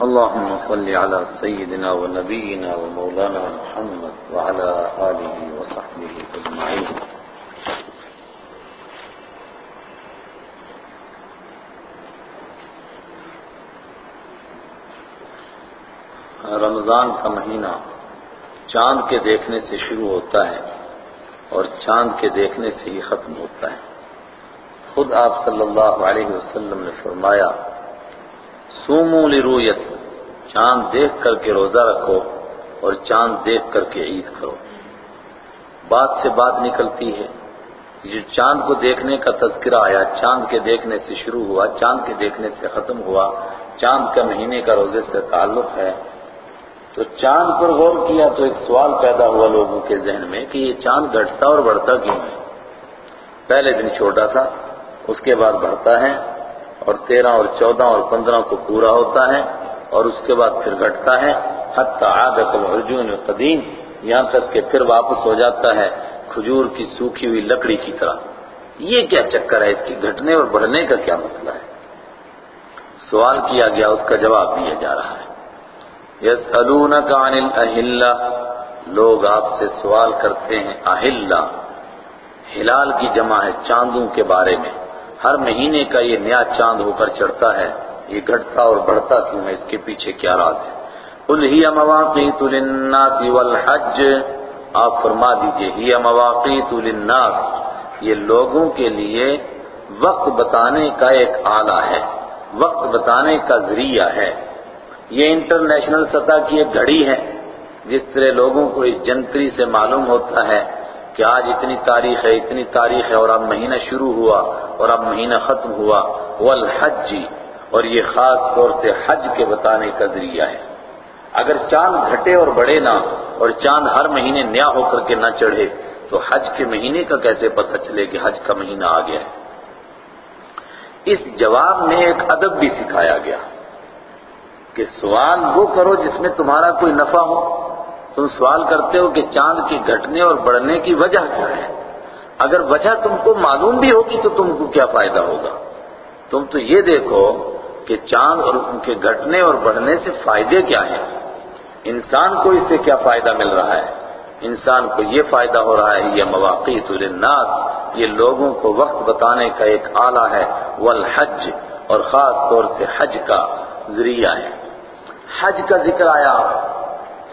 اللهم صل على سيدنا ونبينا ومولانا محمد وعلى آله وصحبه أجمعين. رمضان کا مہینہ چاند کے دیکھنے سے شروع ہوتا ہے اور چاند کے دیکھنے سے ہی ختم ہوتا ہے۔ خود آپ صلی اللہ علیہ وسلم نے فرمایا سومو لرویت چاند دیکھ کر کے روزہ رکھو اور چاند دیکھ کر کے عید کرو۔ بات سے بات نکلتی ہے۔ جو چاند کو دیکھنے کا تذکرہ آیا، چاند کے دیکھنے سے شروع ہوا، چاند کے دیکھنے سے ختم ہوا، چاند کا مہینے کا روزے سے تعلق ہے۔ تو چاند پر غور کیا تو ایک سوال پیدا ہوا لوگوں کے ذہن میں کہ یہ چاند گھٹتا اور بڑھتا کیوں ہے؟ پہلے دن چھوٹا تھا، اس کے بعد بڑھتا ہے۔ اور تیرہ اور چودہ اور پندرہ کو پورا ہوتا ہے اور اس کے بعد پھر گھٹتا ہے، حتی عادت العرجون قدیم یہاں تک کہ پھر واپس ہو جاتا ہے کھجور کی سوکھی ہوئی لکڑی کی طرح۔ یہ کیا چکر ہے؟ اس کی گھٹنے اور بڑھنے کا کیا مسئلہ ہے؟ سوال کیا گیا، اس کا جواب دیا جا رہا ہے۔ یسألونک عن الاہلہ لوگ آپ سے سوال کرتے ہیں، اہلہ، ہلال کی جمع ہے چاندوں کے بارے میں۔ ہر مہینے کا یہ نیا چاند ہو کر چڑھتا ہے، یہ گھٹتا اور بڑھتا کیوں ہے؟ اس کے پیچھے کیا راز ہے؟ قل ہی مواقیت للناس والحج۔ آپ فرما دیجیے ہی مواقیت للناس۔ یہ لوگوں کے لیے وقت بتانے کا ایک آلہ ہے، وقت بتانے کا ذریعہ ہے۔ یہ انٹرنیشنل سطح کی ایک گھڑی ہے، جس طرح لوگوں کو اس جنتری سے معلوم ہوتا ہے۔ کہ آج اتنی تاریخ ہے، اتنی تاریخ ہے اور اب مہینہ شروع ہوا اور اب مہینہ ختم ہوا۔ والحج، اور یہ خاص طور سے حج کے بتانے کا ذریعہ ہے۔ اگر چاند گھٹے اور بڑھے نہ، اور چاند ہر مہینے نیا ہو کر کے نہ چڑھے، تو حج کے مہینے کا کیسے پتہ چلے کہ حج کا مہینہ آ گیا ہے؟ اس جواب میں ایک ادب بھی سکھایا گیا کہ سوال وہ کرو جس میں تمہارا کوئی نفع ہو۔ تم سوال کرتے ہو کہ چاند کے گھٹنے اور بڑھنے کی وجہ کیا ہے؟ اگر وجہ تم کو معلوم بھی ہوگی تو تم کو کیا فائدہ ہوگا؟ تم تو یہ دیکھو کہ چاند اور ان کے گھٹنے اور بڑھنے سے فائدے کیا ہیں۔ انسان کو اس سے کیا فائدہ مل رہا ہے؟ انسان کو یہ فائدہ ہو رہا ہے، یہ مواقع للناس، یہ لوگوں کو وقت بتانے کا ایک آلہ ہے، والحج، اور خاص طور سے حج کا ذریعہ ہے۔ حج کا ذکر آیا۔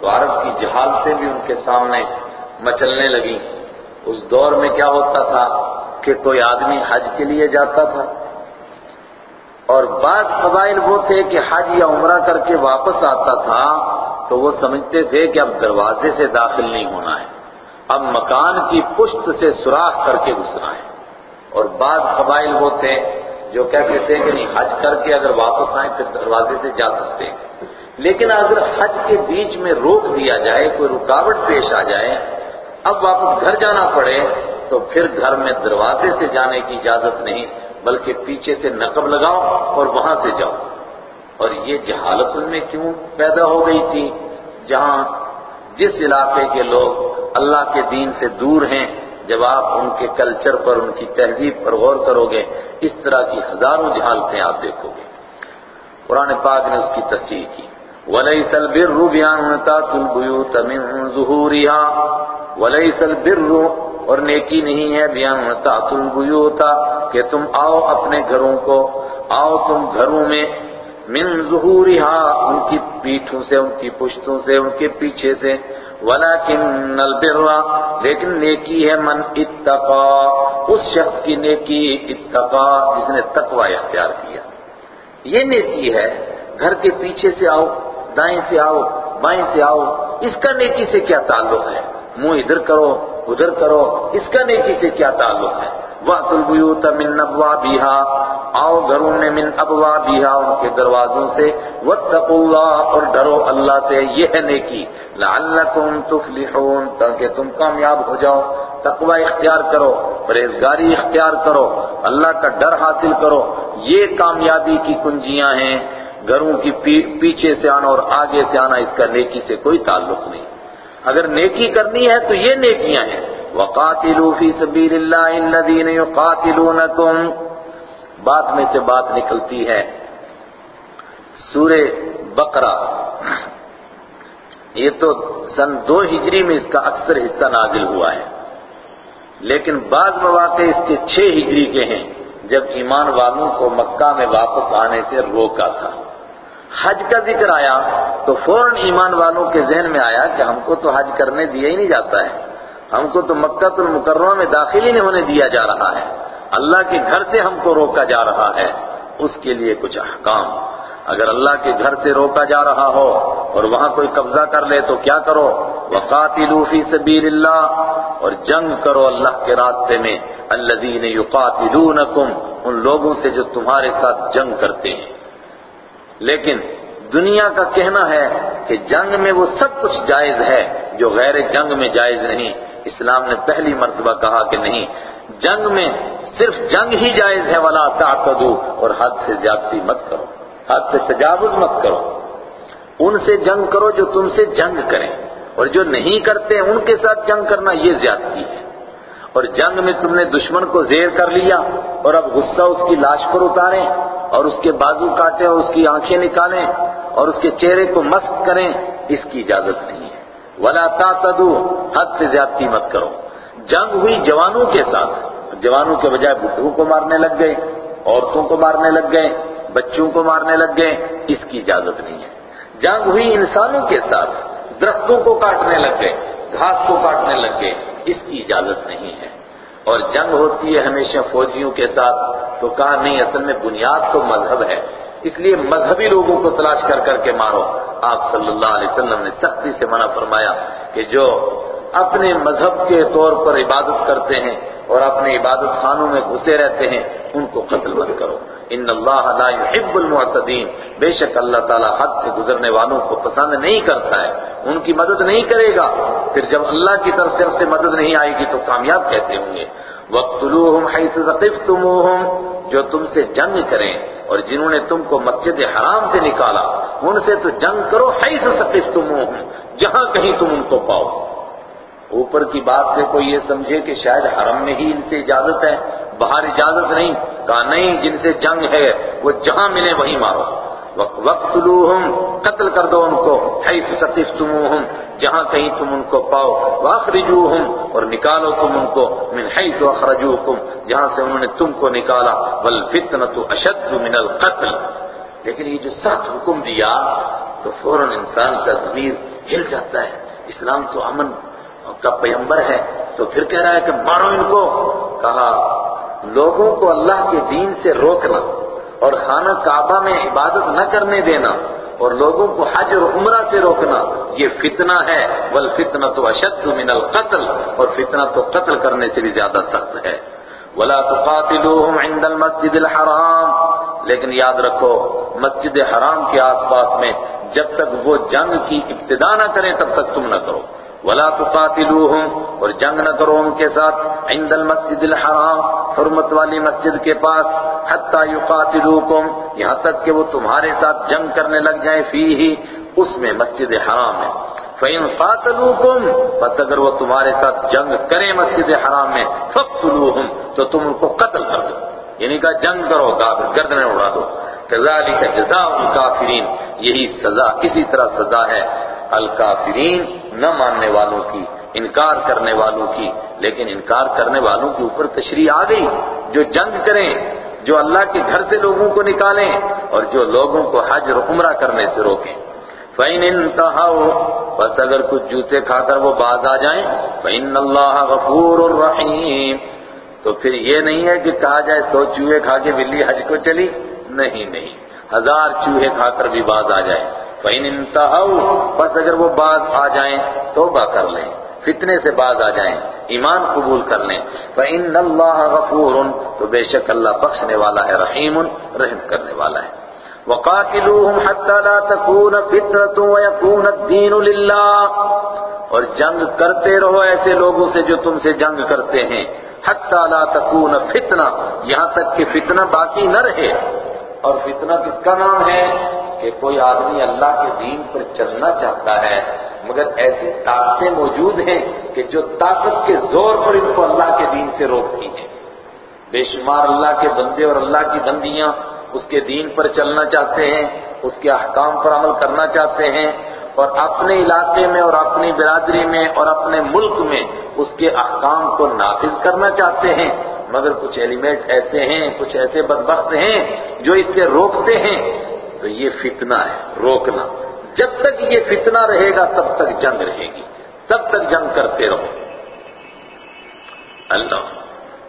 تو عرب کی جہالتیں بھی ان کے سامنے مچلنے لگیں۔ اس دور میں کیا ہوتا تھا کہ کوئی آدمی حج کے لیے جاتا تھا۔ اور بعض قبائل وہ تھے کہ حج یا عمرہ کر کے واپس آتا تھا تو وہ سمجھتے تھے کہ اب دروازے سے داخل نہیں ہونا ہے۔ اب مکان کی پشت سے سوراخ کر کے گھسنا ہے۔ اور بعض قبائل وہ تھے جو کہتے تھے کہ نہیں، حج کر کے اگر واپس آئیں پھر دروازے سے جا سکتے ہیں۔ لیکن اگر حج کے بیچ میں روک دیا جائے، کوئی رکاوٹ پیش آ جائے، اب واپس گھر جانا پڑے، تو پھر گھر میں دروازے سے جانے کی اجازت نہیں، بلکہ پیچھے سے نقب لگاؤ اور وہاں سے جاؤ۔ اور یہ جہالت ان میں کیوں پیدا ہو گئی تھی؟ جہاں جس علاقے کے لوگ اللہ کے دین سے دور ہیں، جب آپ ان کے کلچر پر، ان کی تہذیب پر غور کرو گے، اس طرح کی ہزاروں جہالتیں آپ دیکھو گے۔ قرآن پاک نے اس کی تصحیح کی۔ وَلَيْسَ الْبِرُّ بِأَن تَأْتُوا الْبُيُوتَ مِن ظُهُورِهَا، وَلَيْسَ الْبِرُّ، اور نیکی نہیں ہے بِأَن تَأْتُوا الْبُيُوتَ کہ تم آؤ اپنے گھروں کو، آؤ تم گھروں میں من ظُهُورِهَا، ان کی پیٹھوں سے، ان کی پشتوں سے، ان کے پیچھے سے، وَلَكِنَّ الْبِرَّ، لیکن نیکی ہے من اتقا، اس شخص کی نیکی اتقا جس نے تقوی اختیار کیا۔ یہ نیکی ہے، گھر کے پیچھے سے آؤ دائیں سے آؤ، بائیں سے آؤ، اس کا نیکی سے کیا تعلق ہے؟ منہ ادھر کرو ادھر کرو، اس کا نیکی سے کیا تعلق ہے؟ وَأْتُوا الْبُيُوتَ مِنْ أَبْوَابِهَا، آؤ گھروں میں من أَبْوَابِهَا، ان کے دروازوں سے۔ وَاتَّقُوا اللَّهَ، اور ڈرو اللہ سے، یہ ہے نیکی۔ لَعَلَّكُمْ تُفْلِحُونَ، تاکہ تم کامیاب ہو جاؤ۔ تقوی اختیار کرو، پرہیزگاری اختیار کرو۔ اللہ کا ڈر حاصل کرو۔ یہ کامیابی کی کنجیاں ہیں۔ گھروں کی پیچھے سے آنا اور آگے سے آنا اس کا نیکی سے کوئی تعلق نہیں۔ اگر نیکی کرنی ہے تو یہ نیکیاں ہیں۔ وَقَاتِلُوا فِي سَبِيلِ اللَّهِ الَّذِينَ يُقَاتِلُونَكُمْ۔ بات میں سے بات نکلتی ہے۔ سورہ بقرہ۔ یہ تو سن دو ہجری میں اس کا اکثر حصہ نازل ہوا ہے۔ لیکن بعض مواقع اس کے چھ ہجری کے ہیں۔ جب ایمان والوں کو مکہ میں واپس آنے سے روکا تھا۔ حج کا ذکر آیا تو فوراً ایمان والوں کے ذہن میں آیا کہ ہم کو تو حج کرنے دیا ہی نہیں جاتا ہے۔ ہم کو تو مکہ المکرمہ میں داخل ہی نہیں ہونے دیا جا رہا ہے۔ اللہ کے گھر سے ہم کو روکا جا رہا ہے۔ اس کے لیے کچھ احکام۔ اگر اللہ کے گھر سے روکا جا رہا ہو اور وہاں کوئی قبضہ کر لے تو کیا کرو؟ وقاتلوا فی سبیل اللہ اور جنگ کرو اللہ کے راستے میں۔ الذین یقاتلونکم ان لوگوں سے جو تمہارے ساتھ جنگ کرتے ہیں۔ لیکن دنیا کا کہنا ہے کہ جنگ میں وہ سب کچھ جائز ہے جو غیر جنگ میں جائز نہیں۔ اسلام نے پہلی مرتبہ کہا کہ نہیں، جنگ میں صرف جنگ ہی جائز ہے، ولا تعتدوا، اور حد سے زیادتی مت کرو۔ حد سے تجاوز مت کرو۔ ان سے جنگ کرو جو تم سے جنگ کریں، اور جو نہیں کرتے، ان کے ساتھ جنگ کرنا یہ زیادتی ہے۔ اور جنگ میں تم نے دشمن کو زیر کر لیا اور اب غصہ اس کی لاش پر اتاریں اور اس کے بازو کاٹیں اور اس کی آنکھیں نکالیں اور اس کے چہرے کو مسک کریں، اس کی اجازت نہیں ہے۔ ولا تعتدوا، حد سے زیادتی مت کرو۔ جنگ ہوئی جوانوں کے ساتھ۔ جوانوں کے بجائے بڈھوں کو مارنے لگ گئے، عورتوں کو مارنے لگ گئے، بچوں کو مارنے لگ گئے، اس کی اجازت نہیں ہے۔ جنگ ہوئی انسانوں کے ساتھ، درختوں کو کاٹنے لگ گئے۔ گھاس کو کاٹنے لگ گئے، اس کی اجازت نہیں ہے۔ اور جنگ ہوتی ہے ہمیشہ فوجیوں کے ساتھ، تو کہا نہیں، اصل میں بنیاد تو مذہب ہے۔ اس لیے مذہبی لوگوں کو تلاش کر کر کے مارو۔ آپ صلی اللہ علیہ وسلم نے سختی سے منع فرمایا کہ جو اپنے مذہب کے طور پر عبادت کرتے ہیں اور اپنے عبادت خانوں میں گھسے رہتے ہیں، ان کو قتل مت کرو۔ ان اللہ لا يحب المعتدین۔ بے شک اللہ تعالیٰ حد سے گزرنے والوں کو پسند نہیں کرتا ہے۔ ان کی مدد نہیں کرے گا۔ پھر جب اللہ کی طرف سے سے مدد نہیں آئے گی تو کامیاب کیسے ہوں گے؟ وَقْتُلُوهُمْ حَيْثُ ثَقِفْتُمُوهُمْ۔ جو تم سے جنگ کریں اور جنہوں نے تم کو مسجد حرام سے نکالا، ان سے تو جنگ کرو۔ حَيْثُ ثَقِفْتُمُوهُمْ۔ جہاں کہیں تم ان کو پاؤ۔ اوپر کی بات سے کوئی یہ سمجھے کہ شاید حرم میں ہی ان سے اجازت ہے۔ باہر اجازت نہیں، کہا نہیں، جن سے جنگ ہے، وہ جہاں ملے وہیں مارو۔ وقت قتل کر دو ان کو، حیث ثقفتموہم، جہاں کہیں تم ان کو پاؤ۔ واخرجوہم اور نکالو تم ان کو، من حیث اخرجوکم جہاں سے انہوں نے تم کو نکالا۔ والفتنة اشد من القتل۔ لیکن یہ جو سخت حکم دیا، تو فوراً انسان کا ضمیر ہل جاتا ہے۔ اسلام تو امن کا پیمبر ہے، تو پھر کہہ رہا ہے کہ مارو ان کو۔ کہا لوگوں کو اللہ کے دین سے روکنا اور خانہ کعبہ میں عبادت نہ کرنے دینا اور لوگوں کو حج اور عمرہ سے روکنا، یہ فتنہ ہے۔ والفتنہ تو اشد من القتل اور فتنہ تو قتل کرنے سے بھی زیادہ سخت ہے۔ ولا تقاتلوهم عند المسجد الحرام۔ لیکن یاد رکھو، مسجد حرام کے آس پاس میں جب تک وہ جنگ کی ابتدا نہ کریں تب تک تم نہ کرو۔ ولا تقاتلوهم اور جنگ نہ کرو ان کے ساتھ عند المسجد الحرام، حرمت والی مسجد کے پاس، حتی یقاتلوکم، یہاں تک کہ وہ تمہارے ساتھ جنگ کرنے لگ جائیں فی ہی اس میں مسجد حرام ہے۔ فَإِن قَاتَلُوكُمْ پس اگر وہ تمہارے ساتھ جنگ کریں مسجد حرام میں فَقْتُلُوهُمْ تو تم ان کو قتل کر دو۔ یعنی کہ جنگ کرو کافر گردنیں اڑا دو۔ كَذَلِكَ جَزَاءُ الْكَافِرِينَ یہی سزا، اسی طرح سزا ہے۔ الکافرین، نہ ماننے والوں کی، انکار کرنے والوں کی۔ لیکن انکار کرنے والوں کے اوپر تشریح آ گئی، جو جنگ کریں، جو اللہ کے گھر سے لوگوں کو نکالیں اور جو لوگوں کو حج اور عمرہ کرنے سے روکیں۔ فَإِنِ انْتَهَوْا، بس اگر کچھ جوتے کھا کر وہ باز آ جائیں، فَإِنَّ اللَّهَ غَفُورٌ الرحیم تو پھر یہ نہیں ہے کہ کہا جائے سو چوہے کھا کے بلی حج کو چلی، نہیں نہیں۔ ہزار چوہے کھا کر بھی باز آ جائیں۔ فَإِنِ انْتَهَوْا، بس اگر وہ باز آ جائیں، توبہ کر لیں، فتنے سے باز آ جائیں، ایمان قبول کر لیں۔ فَإِنَّ اللَّهَ غَفُورٌ، تو بے شک اللہ بخشنے والا ہے، رحیم، رحم کرنے والا ہے۔ وَقَاتِلُوهُمْ حَتَّى لَا تَكُونَ فِتْنَةٌ وَيَكُونَ الدِّينُ لِلَّهِ۔ اور جنگ کرتے رہو ایسے لوگوں سے جو تم سے جنگ کرتے ہیں۔ حَتَّى لَا تَكُونَ فِتْنَةٌ، یہاں تک کہ فتنہ باقی نہ رہے۔ اور فتنہ کس کا نام ہے؟ کہ کوئی آدمی اللہ کے دین پر چلنا چاہتا ہے، مگر ایسی طاقتیں موجود ہیں کہ جو طاقت کے زور پر ان کو اللہ کے دین سے روکتی ہیں۔ بے شمار اللہ کے بندے اور اللہ کی بندیاں اس کے دین پر چلنا چاہتے ہیں، اس کے احکام پر عمل کرنا چاہتے ہیں اور اپنے علاقے میں اور اپنی برادری میں اور اپنے ملک میں اس کے احکام کو نافذ کرنا چاہتے ہیں۔ مگر کچھ ایلیمنٹ ایسے ہیں، کچھ ایسے بدبخت ہیں جو اس سے روکتے ہیں۔ تو یہ فتنہ ہے، روکنا۔ جب تک یہ فتنہ رہے گا، تب تک جنگ رہے گی۔ تب تک جنگ کرتے رہو۔ اللہ۔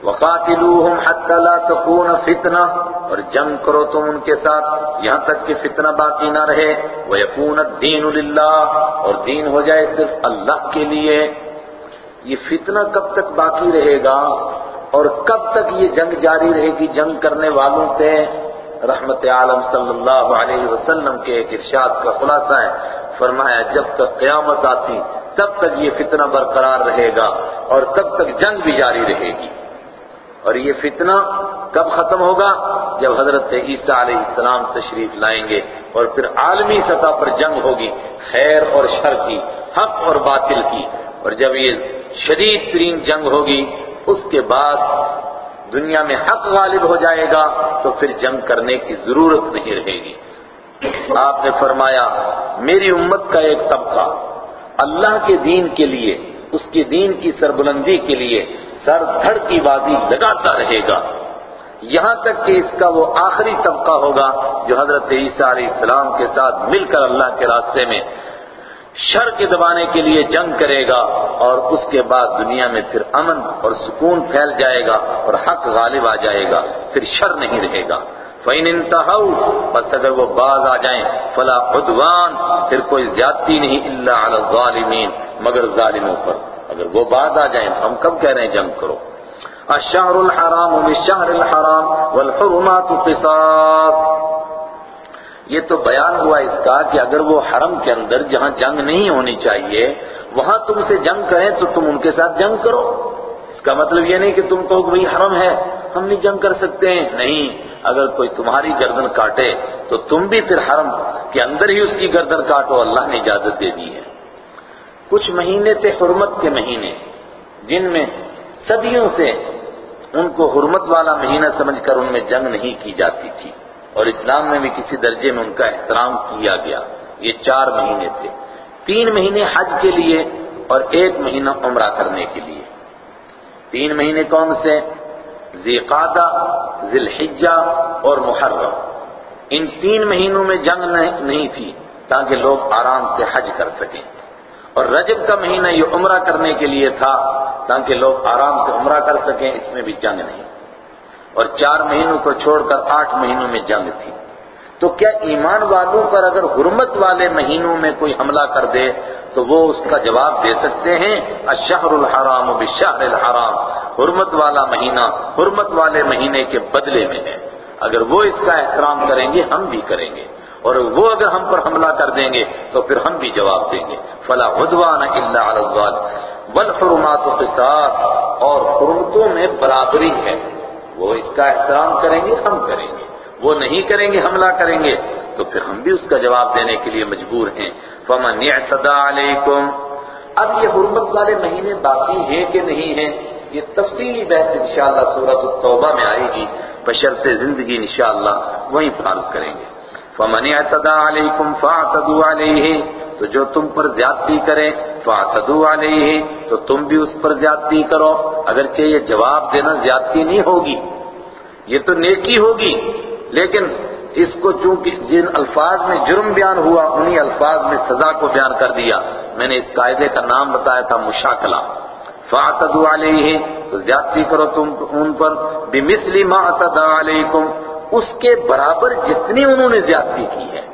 وقاتلوہم حتی لا تکون فتنہ۔ اور جنگ کرو تم ان کے ساتھ، یہاں تک کہ فتنہ باقی نہ رہے۔ وَيَكُونَ الدِّينُ لِلَّهِ اور دین ہو جائے صرف اللہ کے لیے۔ یہ فتنہ کب تک باقی رہے گا؟ اور کب تک یہ جنگ جاری رہے گی جنگ کرنے والوں سے؟ رحمت عالم صلی اللہ علیہ وسلم کے ایک ارشاد کا خلاصہ ہے۔ فرمایا، جب تک قیامت آتی، تب تک یہ فتنہ برقرار رہے گا اور تب تک جنگ بھی جاری رہے گی۔ اور یہ فتنہ کب ختم ہوگا؟ جب حضرت عیسیٰ علیہ السلام تشریف لائیں گے اور پھر عالمی سطح پر جنگ ہوگی، خیر اور شر کی، حق اور باطل کی۔ اور جب یہ شدید ترین جنگ ہوگی، اس کے بعد دنیا میں حق غالب ہو جائے گا تو پھر جنگ کرنے کی ضرورت نہیں رہے گی۔ آپ نے فرمایا، میری امت کا ایک طبقہ، اللہ کے دین کے لیے، اس کے دین کی سربلندی کے لیے سر دھڑ کی بازی لگاتا رہے گا۔ یہاں تک کہ اس کا وہ آخری طبقہ ہوگا جو حضرت عیسیٰ علیہ السلام کے ساتھ مل کر اللہ کے راستے میں شر کے دبانے کے لیے جنگ کرے گا اور اس کے بعد دنیا میں پھر امن اور سکون پھیل جائے گا اور حق غالب آ جائے گا، پھر شر نہیں رہے گا۔ فَإِنِ انْتَهَوْا، بس اگر وہ باز آ جائیں، فلا عدوان، پھر کوئی زیادتی نہیں الا علی الظالمین مگر ظالموں پر۔ اگر وہ باز آ جائیں تو ہم کب کہہ رہے ہیں جنگ کرو۔ الشہر الحرام بالشہر الحرام والحرمات قصاص۔ یہ تو بیان ہوا اس کا کہ اگر وہ حرم کے اندر جہاں جنگ نہیں ہونی چاہیے، وہاں تم سے جنگ کریں تو تم ان کے ساتھ جنگ کرو۔ اس کا مطلب یہ نہیں کہ تم تو وہی حرم ہے، ہم نہیں جنگ کر سکتے ہیں۔ نہیں، اگر کوئی تمہاری گردن کاٹے تو تم بھی پھر حرم کے اندر ہی اس کی گردن کاٹو، اللہ نے اجازت دے دی ہے۔ کچھ مہینے تھے حرمت کے مہینے، جن میں صدیوں سے ان کو حرمت والا مہینہ سمجھ کر ان میں جنگ نہیں کی جاتی تھی۔ اور اسلام میں بھی کسی درجے میں ان کا احترام کیا گیا۔ یہ چار مہینے تھے۔ تین مہینے حج کے لیے اور ایک مہینہ عمرہ کرنے کے لیے۔ تین مہینے کون سے؟ ذی قعدہ ذی الحجہ اور محرم۔ ان تین مہینوں میں جنگ نہیں تھی تاکہ لوگ آرام سے حج کر سکیں۔ اور رجب کا مہینہ یہ عمرہ کرنے کے لیے تھا تاکہ لوگ آرام سے عمرہ کر سکیں، اس میں بھی جنگ نہیں۔ اور چار مہینوں کو چھوڑ کر آٹھ مہینوں میں جنگ تھی۔ تو کیا ایمان والوں پر اگر حرمت والے مہینوں میں کوئی حملہ کر دے تو وہ اس کا جواب دے سکتے ہیں؟ الشہر الحرام بالشہر الحرام حرمت والا مہینہ حرمت والے مہینے کے بدلے میں ہے۔ اگر وہ اس کا احترام کریں گے، ہم بھی کریں گے۔ اور وہ اگر ہم پر حملہ کر دیں گے تو پھر ہم بھی جواب دیں گے۔ فلا عدوان الا علی الظالم۔ والحرمات قصاص۔ اور حرمتوں میں برابری ہے۔ وہ اس کا احترام کریں گے، ہم کریں گے۔ وہ نہیں کریں گے، حملہ کریں گے۔ تو پھر ہم بھی اس کا جواب دینے کے لیے مجبور ہیں۔ فمن اعتدى علیکم اب یہ حرمت والے مہینے باقی ہیں کہ نہیں ہیں؟ یہ تفصیلی بحث انشاءاللہ سورۃ التوبہ میں آئے گی۔ بشرط زندگی انشاءاللہ وہیں فارغ کریں گے۔ فمن اعتدى علیکم فاعتدوا علیہ تو جو تم پر زیادتی کرے فَاعْتَدُوا عَلَيْهِ تو تم بھی اس پر زیادتی کرو۔ اگرچہ یہ جواب دینا زیادتی نہیں ہوگی، یہ تو نیکی ہوگی، لیکن اس کو چونکہ جن الفاظ میں جرم بیان ہوا، انہی الفاظ میں سزا کو بیان کر دیا۔ میں نے اس قاعدے کا نام بتایا تھا مشاکلہ۔ فَاعْتَدُوا عَلَيْهِ تو زیادتی کرو تم ان پر۔ بِمِثْلِ مَا اعْتَدَى عَلَيْكُمْ اس کے برابر جتنی انہوں نے زیادتی کی ہے۔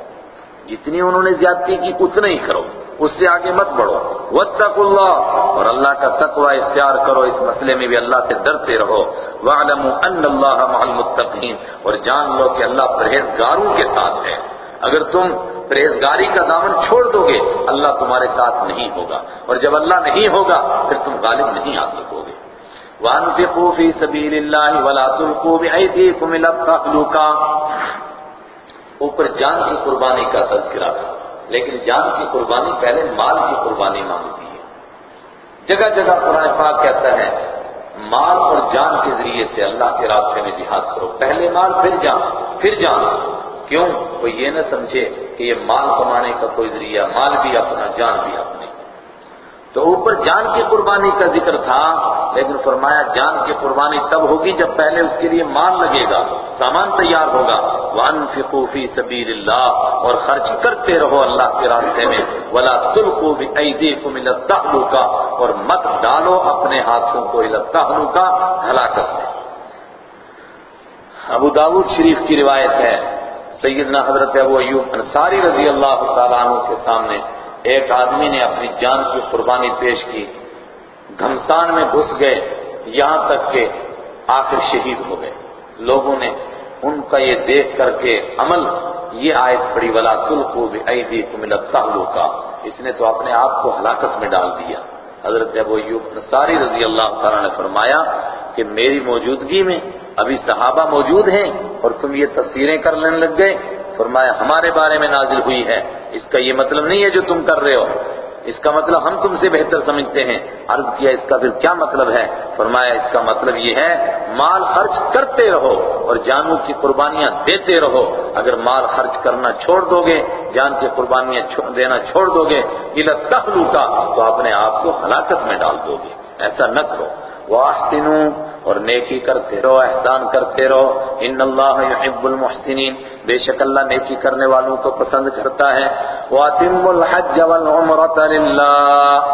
جتنی انہوں نے زیادتی کی اتنا ہی کرو، اس سے آگے مت بڑھو۔ واتقوا اللہ، اور اللہ کا تقوی اختیار کرو۔ اس مسئلے میں بھی اللہ سے ڈرتے رہو۔ وَعْلَمُوا أَنَّ اللَّهَ مَعَ الْمُتَّقِينَ، اور جان لو کہ اللہ پرہیزگاروں کے ساتھ ہے۔ اگر تم پرہیزگاری کا دامن چھوڑ دو گے، اللہ تمہارے ساتھ نہیں ہوگا۔ اور جب اللہ نہیں ہوگا، پھر تم غالب نہیں آ سکو گے۔ وَأَنفِقُوا فِي سَبِيلِ اللَّهِ وَلَا تُلْقُوا بِأَيْدِيكُمْ إِلَى التَّهْلُكَةِ اوپر جان کی قربانی کا تذکرہ تھا، لیکن جان کی قربانی پہلے مال کی قربانی مانگتی ہے۔ جگہ جگہ قرآن پاک کہتا ہے، مال اور جان کے ذریعے سے اللہ کے راستے میں جہاد کرو۔ پہلے مال، پھر جان پھر جان۔ کیوں؟ وہ یہ نہ سمجھے کہ یہ مال کمانے کا کوئی ذریعہ، مال بھی اپنا، جان بھی اپنا۔ تو اوپر جان کی قربانی کا ذکر تھا، لیکن فرمایا جان کی قربانی تب ہوگی جب پہلے اس کے لیے مال لگے گا، سامان تیار ہوگا۔ وَأَنفِقُوا فِي سَبِيلِ اللَّهِ اور خرچ کرتے رہو اللہ کے راستے میں۔ وَلَا تُلْقُوا بِأَيْدِيكُمْ إِلَى التَّهْلُكَةِ اور مت ڈالو اپنے ہاتھوں کو إِلَى التَّهْلُكَةِ ہلاکت میں ابو داود شریف کی روایت ہے، سیدنا حضرت ابو ایوب انصاری رضی اللہ تعالیٰ عنہ کے سامنے۔ ایک آدمی نے اپنی جان کی قربانی پیش کی، گھمسان میں گھس گئے، یہاں تک کہ آخر شہید ہو گئے۔ لوگوں نے ان کا یہ دیکھ کر کے عمل، یہ آیت پڑی ولا تل کو بھی عیدی کا اس نے تو اپنے آپ کو ہلاکت میں ڈال دیا۔ حضرت ابو ایوب نصاری رضی اللہ تعالیٰ نے فرمایا کہ میری موجودگی میں ابھی صحابہ موجود ہیں اور تم یہ تصویریں کر لینے لگ گئے۔ فرمایا، ہمارے بارے میں نازل ہوئی ہے۔ اس کا یہ مطلب نہیں ہے جو تم کر رہے ہو۔ اس کا مطلب ہم تم سے بہتر سمجھتے ہیں۔ عرض کیا اس کا پھر کیا مطلب ہے؟ فرمایا اس کا مطلب یہ ہے، مال خرچ کرتے رہو اور جانوں کی قربانیاں دیتے رہو۔ اگر مال خرچ کرنا چھوڑ دو گے، جان کی قربانیاں دینا چھوڑ دو گے یہ تخلوقا تو اپنے آپ کو ہلاکت میں ڈال دو گے۔ ایسا نہ کرو۔ واحسنوا اور نیکی کرتے رہو، احسان کرتے رہو۔ ان اللہ يحب المحسنین۔ بے شک اللہ نیکی کرنے والوں کو پسند کرتا ہے۔ وَاتِمُّ الْحَجَّ وَالْعُمْرَةَ لِلَّهِ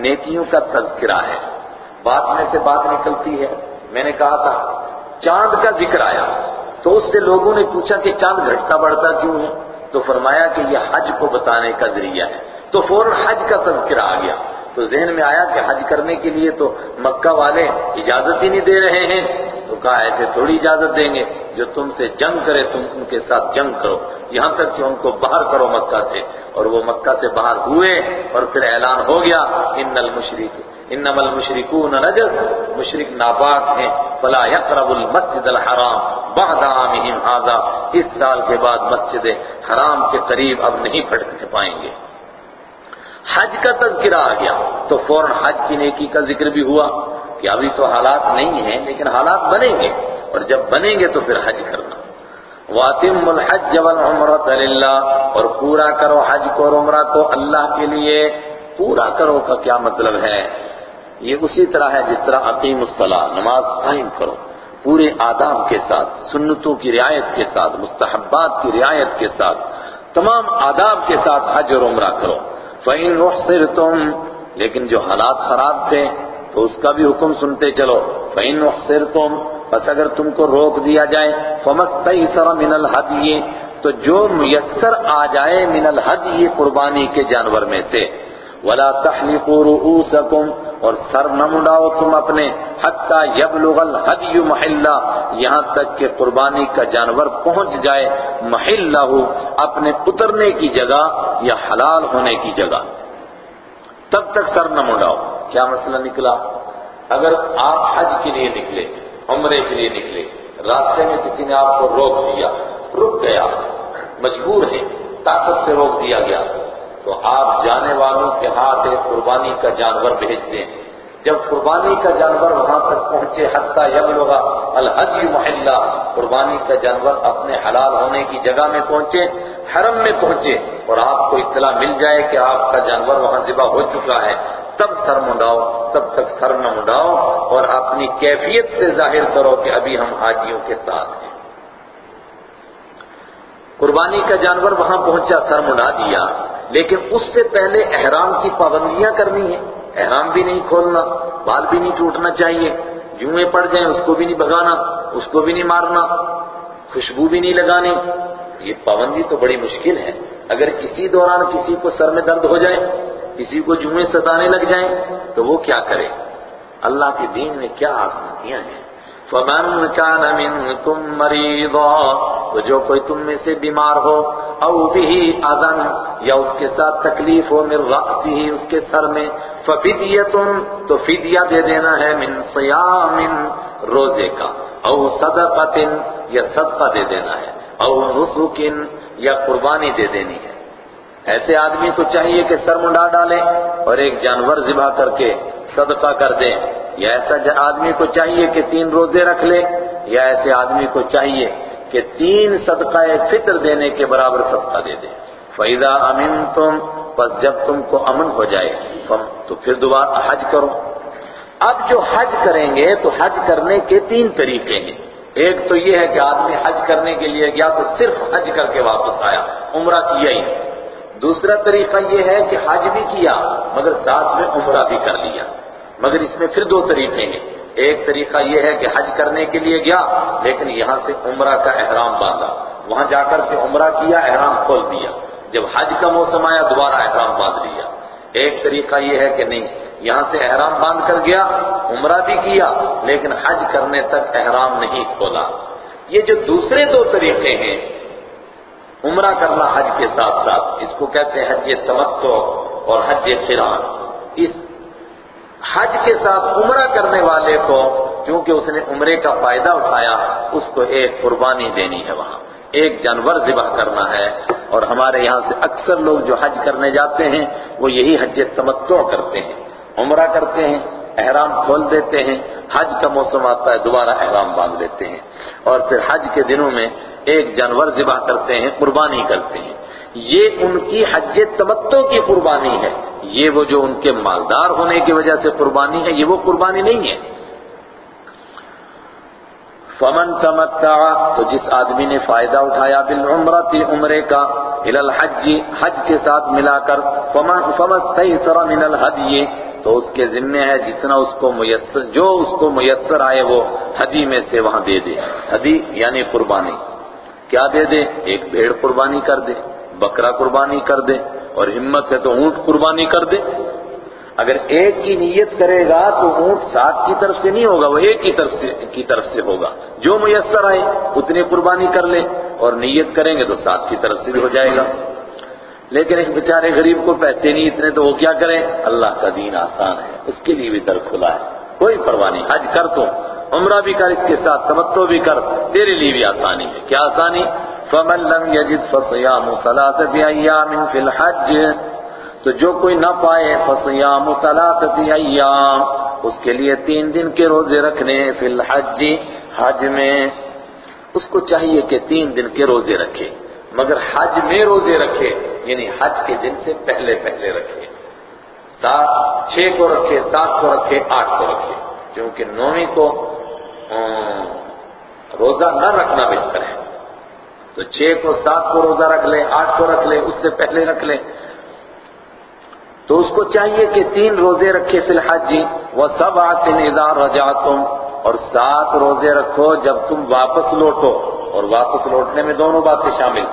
نیکیوں کا تذکرہ ہے۔ بات میں سے بات نکلتی ہے۔ میں نے کہا تھا، چاند کا ذکر آیا۔ تو اس سے لوگوں نے پوچھا کہ چاند گھٹتا بڑھتا کیوں ہے؟ تو فرمایا کہ یہ حج کو بتانے کا ذریعہ ہے۔ تو فوراً حج کا تذکرہ آ گیا۔ تو ذہن میں آیا کہ حج کرنے کے لیے تو مکہ والے اجازت ہی نہیں دے رہے ہیں۔ تو کہا ایسے تھوڑی اجازت دیں گے جو تم سے جنگ کرے، تم ان کے ساتھ جنگ کرو۔ یہاں تک کہ ان کو باہر کرو مکہ سے۔ اور وہ مکہ سے باہر ہوئے اور پھر اعلان ہو گیا، ان المشرک، انما المشرکون نجس۔ مشرک ناپاک ہیں۔ فلا يقرب المسجد الحرام بعد عامهم هذا۔ اس سال کے بعد مسجد حرام کے قریب اب نہیں پھٹک پائیں گے۔ حج کا تذکرہ آ گیا۔ تو فوراً حج کی نیکی کا ذکر بھی ہوا کہ ابھی تو حالات نہیں ہیں، لیکن حالات بنیں گے۔ اور جب بنیں گے تو پھر حج کرنا۔ وَاتِمُّ الْحَجَّ وَالْعُمْرَةَ لِلَّهِ۔ اور پورا کرو حج کو اور عمرہ کو اللہ کے لیے۔ پورا کرو کا کیا مطلب ہے؟ یہ اسی طرح ہے جس طرح عقیم الصلاح نماز قائم کرو۔ پورے آداب کے ساتھ، سنتوں کی رعایت کے ساتھ، مستحبات کی رعایت کے ساتھ، تمام آداب کے ساتھ حج اور عمرہ کرو۔ فَإِن أُحْصِرْتُمْ، لیکن جو حالات خراب تھے تو اس کا بھی حکم سنتے چلو۔ فَإِن أُحْصِرْتُمْ پس اگر تم کو روک دیا جائے۔ فَمَسْتَيْسَرَ مِنَ الْحَدْيِ، تو جو میسر آ جائے من الحدی قربانی کے جانور میں سے۔ ولا تَحْلِقُوا رُؤُوسَكُمْ اور سر نہ مڈاؤ تم اپنے، حتی یبلغ الحدی محلہ، یہاں تک کہ قربانی کا جانور پہنچ جائے محلہ اپنے اترنے کی جگہ یا حلال ہونے کی جگہ۔ تب تک سر نہ مڈاؤ کیا مسئلہ نکلا؟ اگر آپ حج کے لیے نکلے، عمرے کے لیے نکلے، راستے میں کسی نے آپ کو روک دیا، رک گیا، مجبور ہے طاقت سے روک دیا گیا تو آپ جانے والوں کے ہاتھ ایک قربانی کا جانور بھیج دیں۔ جب قربانی کا جانور وہاں تک پہنچے، حتیٰ یبلغ الحج محلہ، قربانی کا جانور اپنے حلال ہونے کی جگہ میں پہنچے، حرم میں پہنچے، اور آپ کو اطلاع مل جائے کہ آپ کا جانور وہاں ذبح ہو چکا ہے۔ تب سر منڈاؤ، تب تک سر نہ منڈاؤ، اور اپنی کیفیت سے ظاہر کرو کہ ابھی ہم حاجیوں کے ساتھ ہیں۔ قربانی کا جانور وہاں پہنچا، سر منڈا دیا۔ لیکن اس سے پہلے احرام کی پابندیاں کرنی ہے احرام بھی نہیں کھولنا، بال بھی نہیں ٹوٹنا چاہیے۔ جوئیں پڑ جائیں، اس کو بھی نہیں بھگانا، اس کو بھی نہیں مارنا۔ خوشبو بھی نہیں لگانی یہ پابندی تو بڑی مشکل ہے۔ اگر اسی دوران کسی کو سر میں درد ہو جائے، کسی کو جوئیں ستانے لگ جائیں، تو وہ کیا کرے؟ اللہ کے دین میں کیا آسانیاں ہیں؟ فمن كان منكم مريضا تو جو کوئی تم میں سے بیمار ہو، او بھی اذن یا اس کے ساتھ تکلیف ہو، من رأسه اس کے سر میں ففدیت تو فدیہ دے دینا ہے من صیام روزے کا، او صدقت یا صدقہ دے دینا ہے، او نسک یا قربانی دے دینی ہے۔ ایسے آدمی کو چاہیے کہ سر منڈا ڈالے اور ایک جانور ذبح کر کے صدقہ کر دے یا ایسا آدمی کو چاہیے کہ تین روزے رکھ لے، یا ایسے آدمی کو چاہیے کہ تین صدقہ فطر دینے کے برابر صدقہ دے دے۔ فیضا امن تم بس جب تم کو امن ہو جائے تو پھر دوبارہ حج کرو۔ اب جو حج کریں گے، تو حج کرنے کے تین طریقے ہیں۔ ایک تو یہ ہے کہ آدمی حج کرنے کے لیے گیا تو صرف حج کر کے واپس آیا، عمرہ کیا ہی۔ دوسرا طریقہ یہ ہے کہ حج بھی کیا، مگر ساتھ میں عمرہ بھی کر لیا۔ مگر اس میں پھر دو طریقے ہیں۔ ایک طریقہ یہ ہے کہ حج کرنے کے لیے گیا، لیکن یہاں سے عمرہ کا احرام باندھا۔ وہاں جا کر کے عمرہ کیا، احرام کھول دیا۔ جب حج کا موسم آیا، دوبارہ احرام باندھ لیا۔ ایک طریقہ یہ ہے کہ نہیں، یہاں سے احرام باندھ کر گیا، عمرہ بھی کیا، لیکن حج کرنے تک احرام نہیں کھولا۔ یہ جو دوسرے دو طریقے ہیں، عمرہ کرنا حج کے ساتھ ساتھ، اس کو کہتے ہیں حج تمتو اور حج قران۔ اس حج کے ساتھ عمرہ کرنے والے کو کیونکہ اس نے عمرے کا فائدہ اٹھایا، اس کو ایک قربانی دینی ہے وہاں۔ ایک جانور ذبح کرنا ہے۔ اور ہمارے یہاں سے اکثر لوگ جو حج کرنے جاتے ہیں، وہ یہی حج تمتع کرتے ہیں۔ عمرہ کرتے ہیں، احرام کھول دیتے ہیں۔ حج کا موسم آتا ہے، دوبارہ احرام باندھ لیتے ہیں۔ اور پھر حج کے دنوں میں ایک جانور ذبح کرتے ہیں، قربانی کرتے ہیں۔ یہ ان کی حج تمتو کی قربانی ہے۔ یہ وہ جو ان کے مالدار ہونے کی وجہ سے قربانی ہے، یہ وہ قربانی نہیں ہے۔ فمن تمتع، تو جس آدمی نے فائدہ اٹھایا بالعمرتی عمرے کا الالحج حج کے ساتھ ملا کر فمن فمستیسر من الحدی تو اس کے ذمہ ہے جتنا اس کو میسر جو اس کو میسر آئے وہ حدی میں سے وہاں دے دے۔ حدی یعنی قربانی۔ کیا دے دے؟ ایک بھیڑ قربانی کر دے۔ بکرا قربانی کر دے اور ہمت ہے تو اونٹ قربانی کر دے اگر ایک کی نیت کرے گا تو اونٹ سات کی طرف سے نہیں ہوگا، وہ ایک کی طرف سے کی طرف سے ہوگا۔ جو میسر آئے، اتنی قربانی کر لے اور نیت کریں گے تو سات کی طرف سے بھی ہو جائے گا۔ لیکن ایک بیچارے غریب کو پیسے نہیں اتنے تو وہ کیا کریں؟ اللہ کا دین آسان ہے، اس کے لیے بھی در کھلا ہے۔ کوئی پرواہ نہیں، حج کر تو۔ عمرہ بھی کر، اس کے ساتھ تمتو بھی کر، تیرے لیے بھی آسانی ہے۔ کیا آسانی؟ فمن لم يجد فصيام ثلاثه ايام في الحج، تو جو کوئی نہ پائے فصيام ثلاثه ایام اس کے لیے تین دن کے روزے رکھنے فی الحج، حج میں اس کو چاہیے کہ تین دن کے روزے رکھے۔ مگر حج میں روزے رکھے یعنی حج کے دن سے پہلے پہلے رکھے۔ سات، چھ کو رکھے، سات کو رکھے، آٹھ کو رکھے۔ کیونکہ نویں کو ہاں، روزہ نہ رکھنا بہتر ہے۔ تو چھ کو سات کو روزہ رکھ لے، آٹھ کو رکھ لے، اس سے پہلے رکھ لے۔ تو اس کو چاہیے کہ تین روزے رکھے فی الحج۔ جی وہ سب آتے ندار رجا اور سات روزے رکھو جب تم واپس لوٹو۔ اور واپس لوٹنے میں دونوں باتیں شامل۔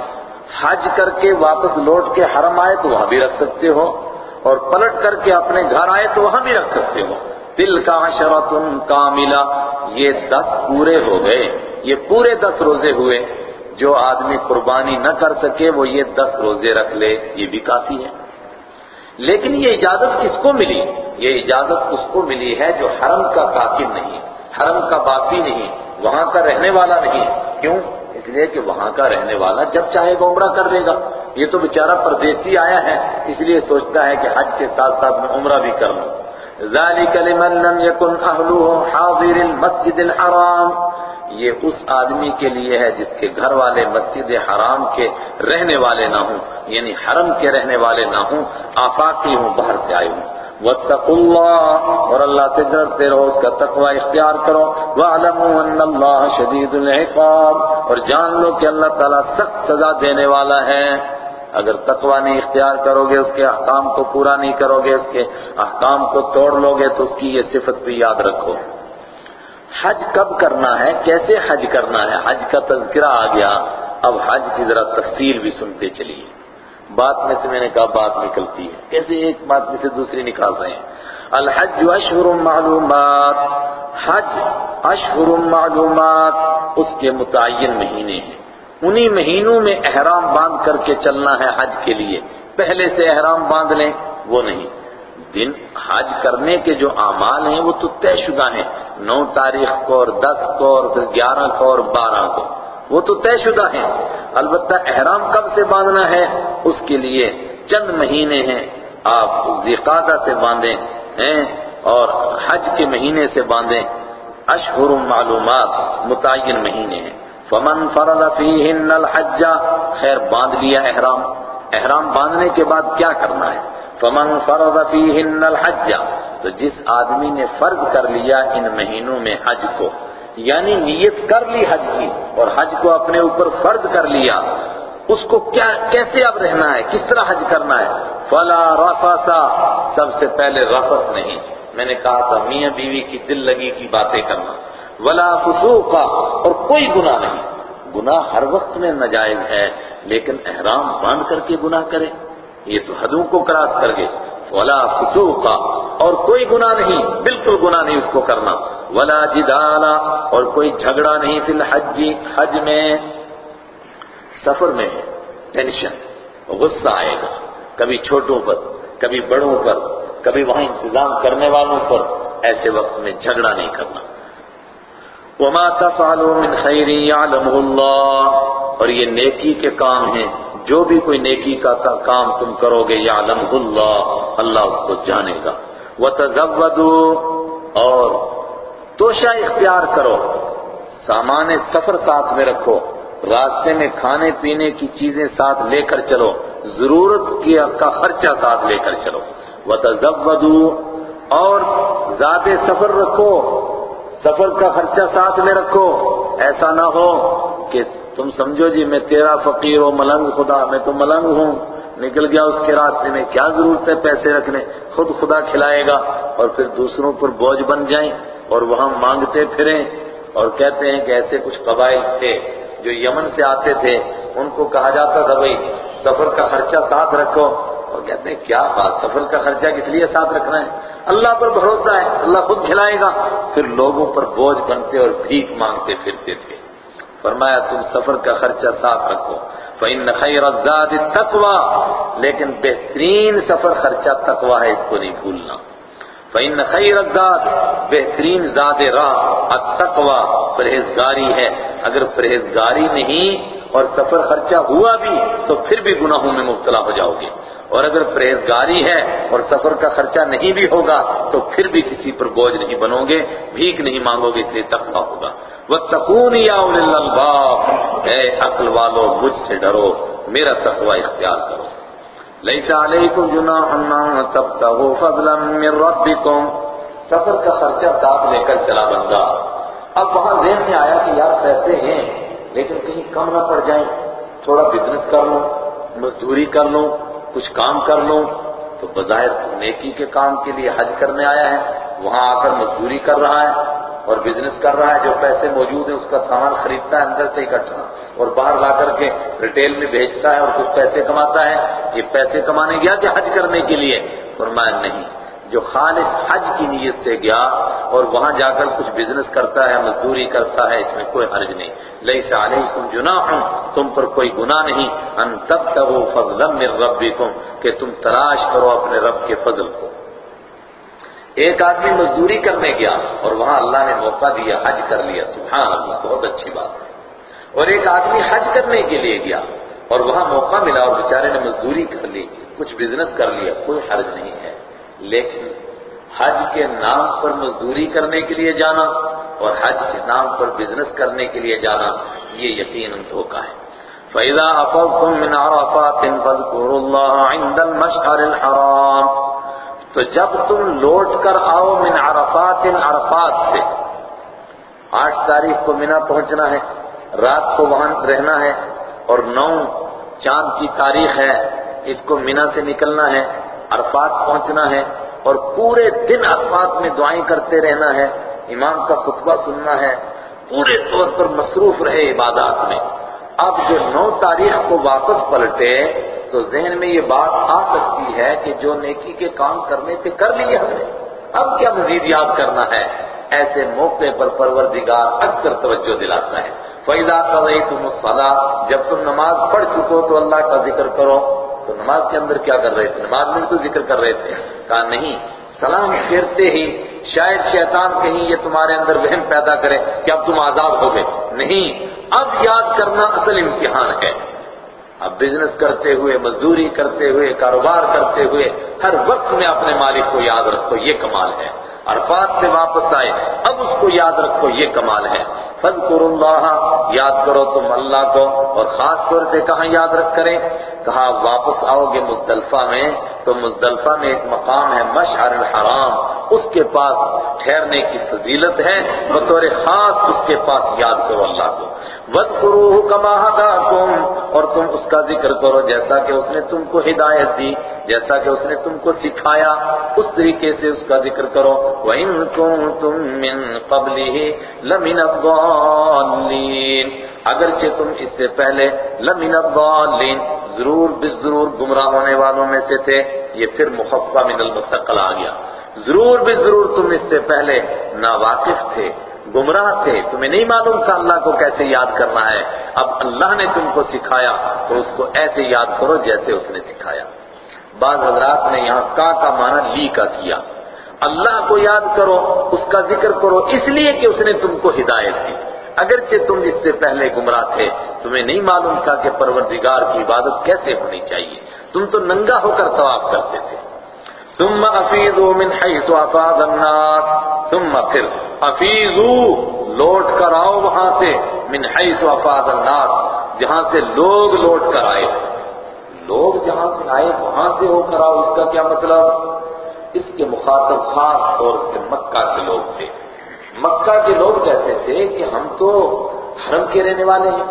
حج کر کے واپس لوٹ کے حرم آئے تو وہاں بھی رکھ سکتے ہو۔ اور پلٹ کر کے اپنے گھر آئے تو وہاں بھی رکھ سکتے ہو۔ دل کا شرط کا ملا یہ دس پورے ہو گئے۔ یہ پورے دس روزے ہوئے۔ جو آدمی قربانی نہ کر سکے، وہ یہ دس روزے رکھ لے۔ یہ بھی کافی ہے۔ لیکن یہ اجازت کس کو ملی؟ یہ اجازت اس کو ملی ہے جو حرم کا کاتب نہیں، حرم کا باقی نہیں، وہاں کا رہنے والا نہیں۔ کیوں؟ اس لیے کہ وہاں کا رہنے والا جب چاہے گا عمرہ کر لے گا۔ یہ تو بیچارہ پردیسی آیا ہے، اس لیے سوچتا ہے کہ حج کے ساتھ ساتھ میں عمرہ بھی کر لوں۔ ذالک لمن لم يكن اهله حاضر المسجد الحرام. یہ اس آدمی کے لیے ہے جس کے گھر والے مسجد حرام کے رہنے والے نہ ہوں یعنی حرم کے رہنے والے نہ ہوں، آفاقی ہوں، باہر سے آئے ہوں۔ وَاتَّقُوا اللَّهِ اور اللہ سے ڈرتے رہو، اس کا تقوی اختیار کرو۔ وَعْلَمُوا أَنَّ اللَّهَ شَدِيدُ الْعِقَابِ۔ اور جان لو کہ اللہ تعالیٰ سخت سزا دینے والا ہے۔ اگر تقوی نہیں اختیار کرو گے اس کے احکام کو پورا نہیں کرو گے اس کے احکام کو توڑ لو گے تو اس کی یہ صفت بھی یاد رکھو۔ حج کب کرنا ہے؟ کیسے حج کرنا ہے؟ حج کا تذکرہ آ گیا۔ اب حج کی ذرا تفصیل بھی سنتے چلیے۔ بات میں سے میں نے کہا بات نکلتی ہے۔ کیسے ایک بات میں سے دوسری نکال رہے ہیں؟ الحج اشہر معلومات۔ حج اشہر معلومات اس کے متعین مہینے ہیں۔ انہی مہینوں میں احرام باندھ کر کے چلنا ہے حج کے لیے۔ پہلے سے احرام باندھ لیں، وہ نہیں۔ دن حج کرنے کے جو اعمال ہیں، وہ تو طے شدہ ہیں۔ نو تاریخ کو اور دس کو اور پھر گیارہ کو اور بارہ کو۔ وہ تو طے شدہ ہیں۔ البتہ احرام کب سے باندھنا ہے؟ اس کے لیے چند مہینے ہیں۔ آپ ذیقادہ سے باندھیں، ہیں، اور حج کے مہینے سے باندھیں۔ اشہر معلومات متعین مہینے ہیں۔ فمن فرض فیہن الحج خیر باندھ لیا احرام۔ احرام باندھنے کے بعد کیا کرنا ہے؟ فمن فرض فیہن الحج تو جس آدمی نے فرض کر لیا ان مہینوں میں حج کو یعنی نیت کر لی حج کی اور حج کو اپنے اوپر فرض کر لیا، اس کو کیا، کیسے اب رہنا ہے؟ کس طرح حج کرنا ہے؟ فلا رفاسا سب سے پہلے رفس نہیں۔ میں نے کہا تھا میاں بیوی کی دل لگی کی باتیں کرنا۔ ولا فسوقا اور کوئی گناہ نہیں۔ گناہ ہر وقت میں ناجائز ہے، لیکن احرام باندھ کر کے گناہ کرے۔ یہ تو حدوں کو کراس کر گئے۔ ولا فسوقا اور کوئی گناہ نہیں، بالکل گناہ نہیں اس کو کرنا۔ ولا جدالا اور کوئی جھگڑا نہیں فی الحج، حج میں۔ سفر میں ٹینشن، غصہ آئے گا۔ کبھی چھوٹوں پر، کبھی بڑوں پر، کبھی وہاں انتظام کرنے والوں پر۔ ایسے وقت میں جھگڑا نہیں کرنا۔ وما تفعلوا من خیر يعلمه اللہ۔ اور یہ نیکی کے کام ہیں۔ جو بھی کوئی نیکی کا کام تم کرو گے، یعلمه اللہ اللہ اس کو جانے گا۔ وتزودوا اور توشہ اختیار کرو۔ سامان سفر ساتھ میں رکھو۔ راستے میں کھانے پینے کی چیزیں ساتھ لے کر چلو۔ ضرورت کا خرچہ ساتھ لے کر چلو۔ وتزودوا اور زیادہ سفر رکھو۔ سفر کا خرچہ ساتھ میں رکھو۔ ایسا نہ ہو کہ تم سمجھو جی میں تیرا فقیر و ملنگ خدا، میں تو ملنگ ہوں۔ نکل گیا اس کے راستے میں کیا ضرورت ہے پیسے رکھنے؟ خود خدا کھلائے گا اور پھر دوسروں پر بوجھ بن جائیں اور وہاں مانگتے پھریں اور کہتے ہیں کہ ایسے کچھ قبائل تھے جو یمن سے آتے تھے۔ ان کو کہا جاتا تھا بھائی، سفر کا خرچہ ساتھ رکھو۔ اور کہتے ہیں، کیا بات؟ سفر کا خرچہ کس لیے ساتھ رکھنا ہے؟ اللہ پر بھروسہ ہے، اللہ خود کھلائے گا۔ پھر لوگوں پر بوجھ بنتے اور بھیک مانگتے پھرتے تھے۔ فرمایا، تم سفر کا خرچہ ساتھ رکھو۔ فَإِنَّ خَيْرَ الزَّادِ التَّقْوَى۔ لیکن بہترین سفر خرچہ تقوی ہے، اس کو نہیں بھولنا۔ فَإِنَّ خَيْرَ الزَّادِ۔ بہترین زاد راہ، التقوى۔ پرہیزگاری ہے۔ اگر پرہیزگاری نہیں اور سفر خرچہ ہوا بھی، تو پھر بھی گناہوں میں مبتلا ہو جاؤ گے۔ اور اگر پرہیزگاری ہے اور سفر کا خرچہ نہیں بھی ہوگا تو پھر بھی کسی پر بوجھ نہیں بنو گے، بھیک نہیں مانگو گے، اس لیے تقوی ہوگا۔ وَاتَّقُونِ يَا أُولِي الْأَلْبَابِ۔ اے عقل والو، مجھ سے ڈرو، میرا تقوی اختیار کرو۔ لَيْسَ عَلَيْكُمْ جُنَاحٌ أَن تَبْتَغُوا فَضْلًا مِّن سفر کا خرچہ ساتھ لے کر چلا بندہ۔ اب وہاں ذہن میں آیا کہ یار پیسے ہیں، لیکن کہیں کم نہ پڑ جائیں۔ تھوڑا بزنس کر لوں مزدوری کر لوں کچھ کام کر لوں تو بظاہر نیکی کے کام کے لیے حج کرنے آیا ہے، وہاں آ کر مزدوری کر رہا ہے اور بزنس کر رہا ہے، جو پیسے موجود ہیں، اس کا سامان خریدتا ہے، اندر سے اکٹھا اور باہر لا کر کے ریٹیل میں بھیجتا ہے اور کچھ پیسے کماتا ہے۔ یہ پیسے کمانے گیا کہ حج کرنے کے لیے؟ فرمایا نہیں۔ جو خالص حج کی نیت سے گیا اور وہاں جا کر کچھ بزنس کرتا ہے، مزدوری کرتا ہے، اس میں کوئی حرج نہیں۔ لیس علیکم جناح، تم پر کوئی گناہ نہیں۔ ان تبتغوا فضلا من ربکم کہ تم تلاش کرو اپنے رب کے فضل کو۔ ایک آدمی مزدوری کرنے گیا اور وہاں اللہ نے موقع دیا، حج کر لیا۔ سبحان اللہ بہت اچھی بات ہے۔ اور ایک آدمی حج کرنے کے لیے گیا اور وہاں موقع ملا اور بیچارے نے مزدوری کر لی، کچھ بزنس کر لیا، کوئی حرج نہیں ہے۔ لیکن حج کے نام پر مزدوری کرنے کے لیے جانا اور حج کے نام پر بزنس کرنے کے لیے جانا، یہ یقیناً دھوکہ ہے۔ فَإِذَا أَفَضْتُم مِّنْ عَرَفَاتٍ فَاذْكُرُوا اللَّهَ الْمَشْعَرِ الْحَرَامِ۔ تو جب تم لوٹ کر آؤ من عرفات عرفات سے، آٹھ تاریخ کو منا پہنچنا ہے، رات کو وہاں رہنا ہے، اور نو چاند کی تاریخ ہے، اس کو منا سے نکلنا ہے عرفات پہنچنا ہے اور پورے دن عرفات میں دعائیں کرتے رہنا ہے، امام کا خطبہ سننا ہے، پورے طور پر مصروف رہے عبادات میں۔ اب جو نو تاریخ کو واپس پلٹے، تو ذہن میں یہ بات آ سکتی ہے کہ جو نیکی کے کام کرنے تھے کر لیے ہم نے، اب کیا مزید یاد کرنا ہے؟ ایسے موقع پر پروردگار اکثر توجہ دلاتا ہے۔ فَإِذَا قَضَيْتُمُ الصَّلَاةَ، جب تم نماز پڑھ چکو تو اللہ کا ذکر کرو۔ تو نماز کے اندر کیا کر رہے تھے؟ نماز میں تو ذکر کر رہے تھے۔ کہا نہیں، سلام پھیرتے ہی شاید شیطان کہیں یہ تمہارے اندر وہم پیدا کرے کہ اب تم آزاد ہو گئے۔ نہیں، اب یاد کرنا اصل امتحان ہے۔ اب بزنس کرتے ہوئے، مزدوری کرتے ہوئے، کاروبار کرتے ہوئے، ہر وقت میں اپنے مالک کو یاد رکھو، یہ کمال ہے۔ عرفات سے واپس آئے، اب اس کو یاد رکھو، یہ کمال ہے۔ فَذْكُرُ اللہ، یاد کرو تم اللہ کو، اور خاص طور سے کہاں یاد رکھ کریں؟ کہا، واپس آؤ گے مزدلفہ میں تو مزدلفہ میں ایک مقام ہے مشعر الحرام، اس کے پاس ٹھہرنے کی فضیلت ہے، بطور خاص اس کے پاس یاد کرو اللہ کو۔ وَذْكُرُوهُ كَمَا هَدَاكُمْ اور تم اس کا ذکر کرو جیسا کہ اس نے تم کو ہدایت دی، جیسا کہ اس نے تم کو سکھایا۔ اس طریقے سے اس کا ذکر کرو۔ وَإِن كُنتُم مِّن قَبْلِهِ لَمِنَ الضَّالِّينَ۔ اگرچہ تم اس سے پہلے لَمِنَ الضَّالِّينَ ضرور بالضرور گمراہ ہونے والوں میں سے تھے، یہ پھر مخفہ من المستقل آ گیا۔ ضرور بالضرور تم اس سے پہلے ناواقف تھے، گمراہ تھے۔ تمہیں نہیں معلوم تھا اللہ کو کیسے یاد کرنا ہے۔ اب اللہ نے تم کو سکھایا تو اس کو ایسے یاد کرو جیسے اس نے سکھایا۔ بعض حضرات نے یہاں کا کا معنی لی کا کیا۔ اللہ کو یاد کرو، اس کا ذکر کرو، اس لیے کہ اس نے تم کو ہدایت دی۔ اگرچہ تم اس سے پہلے گمراہ تھے، تمہیں نہیں معلوم تھا کہ پروردگار کی عبادت کیسے ہونی چاہیے۔ تم تو ننگا ہو کر طواف کرتے تھے۔ ثم افیضوا من حیث افاض الناس۔ ثم پھر افیضوا، لوٹ کر آؤ وہاں سے۔ من حیث افاض الناس، جہاں سے لوگ لوٹ کر آئے۔ لوگ جہاں سے آئے، وہاں سے ہو کر آؤ، اس کا کیا مطلب؟ اس کے مخاطب خاص طور سے مکہ کے لوگ تھے۔ مکہ کے لوگ کہتے تھے کہ ہم تو حرم کے رہنے والے ہیں،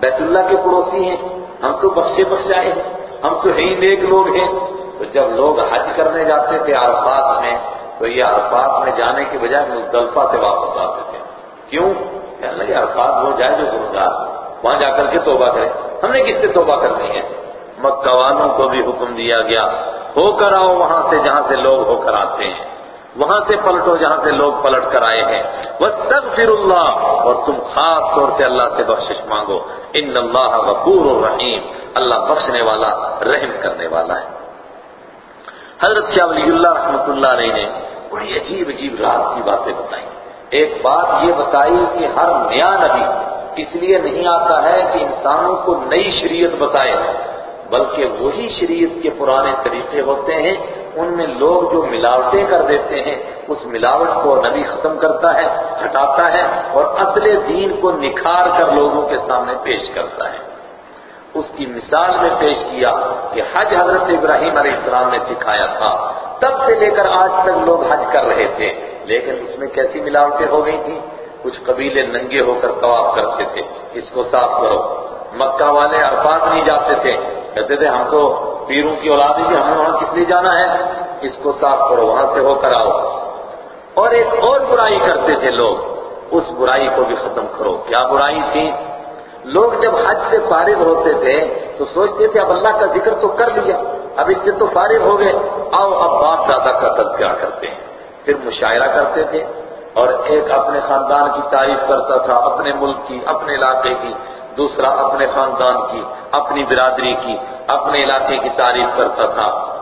بیت اللہ کے پڑوسی ہیں، ہم تو بخشے بخشائے ہیں، ہم تو ہی نیک لوگ ہیں۔ تو جب لوگ حج کرنے جاتے تھے، عرفات میں، تو یہ عرفات میں جانے کے بجائے مزدلفہ سے واپس آتے تھے۔ کیوں؟ کہنے لگے، عرفات وہ جائے جو گرزار وہاں جا کر کے توبہ کرے۔ ہم نے کس سے توبہ کرنی ہے؟ مکہ والوں کو بھی حکم دیا گیا، ہو کر آؤ وہاں سے جہاں سے لوگ ہو کر آتے ہیں۔ وہاں سے پلٹو جہاں سے لوگ پلٹ کر آئے ہیں۔ وَاسْتَغْفِرُ اللَّهِ اور تم خاص طور سے اللہ سے بخشش مانگو۔ ان اللہ غفور الرحیم اللہ بخشنے والا، رحم کرنے والا ہے۔ حضرت شاہ ولی اللہ رحمۃ اللہ علیہ نے بڑی عجیب عجیب راز کی باتیں بتائی ایک بات یہ بتائی کہ ہر نیا نبی اس لیے نہیں آتا ہے کہ انسانوں کو نئی شریعت بتائے، بلکہ وہی شریعت کے پرانے طریقے ہوتے ہیں ان میں لوگ جو ملاوٹیں کر دیتے ہیں، اس ملاوٹ کو نبی ختم کرتا ہے، ہٹاتا ہے اور اصل دین کو نکھار کر لوگوں کے سامنے پیش کرتا ہے۔ اس کی مثال میں پیش کیا کہ حج حضرت ابراہیم علیہ السلام نے سکھایا تھا۔ تب سے لے کر آج تک لوگ حج کر رہے تھے، لیکن اس میں کیسی ملاوٹیں ہو گئی تھیں؟ کچھ قبیلے ننگے ہو کر طواف کرتے تھے۔ اس کو صاف کرو۔ مکہ والے عرفات نہیں جاتے تھے۔ کہتے تھے، ہم تو پیروں کی اولاد ہی جی، ہمیں وہاں کس لیے جانا ہے؟ اس کو صاف کرو، وہاں سے ہو کر آؤ۔ اور ایک اور برائی کرتے تھے لوگ، اس برائی کو بھی ختم کرو۔ کیا برائی تھی؟ لوگ جب حج سے فارغ ہوتے تھے تو سوچتے تھے، اب اللہ کا ذکر تو کر لیا، اب اس سے تو فارغ ہو گئے۔ آؤ، اب باپ دادا کا تذکرہ کرتے ہیں۔ پھر مشاعرہ کرتے تھے اور ایک اپنے خاندان کی تعریف کرتا تھا، اپنے ملک کی، اپنے علاقے کی، دوسرا اپنے خاندان کی، اپنی برادری کی۔ اپنے علاقے کی تعریف کرتا تھا۔